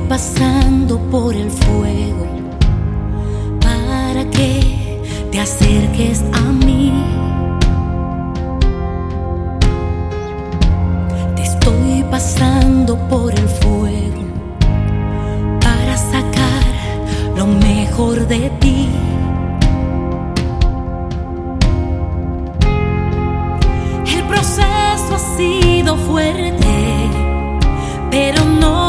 Pasando por el fuego para que te acerques a mí. Te estoy pasando por el fuego para sacar lo mejor de ti. El proceso ha sido fuerte, pero no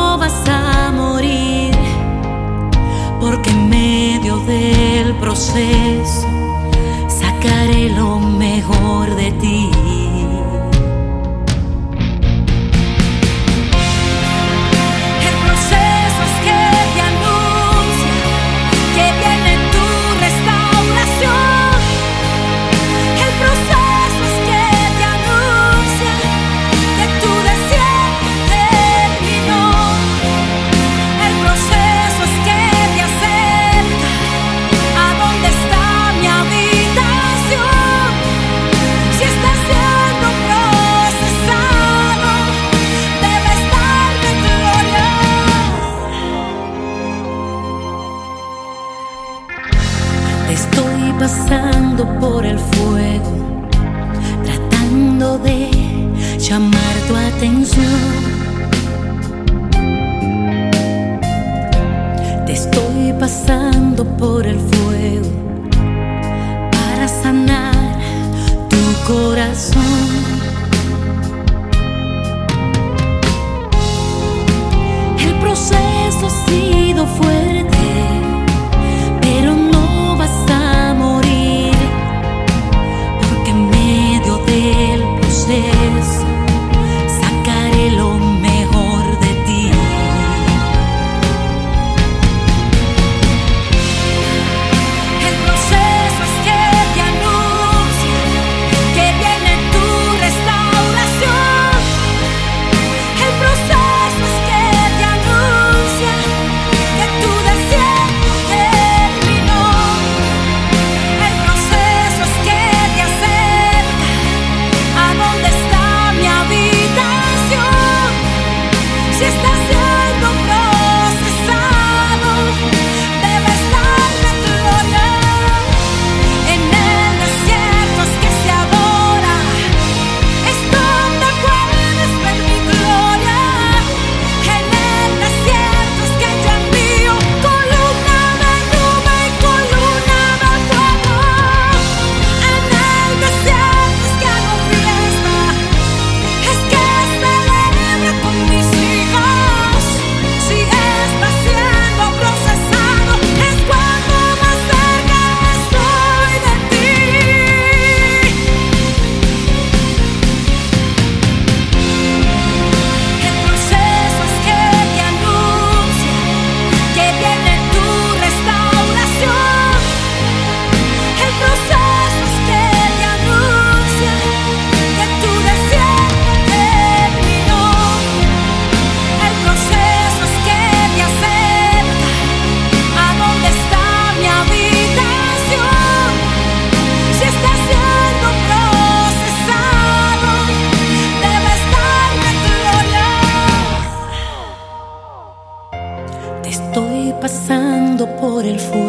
Te Estoy pasando por el fuego, tratando de llamar tu atención. Te estoy pasando por el fuego para sanar tu corazón. il faut.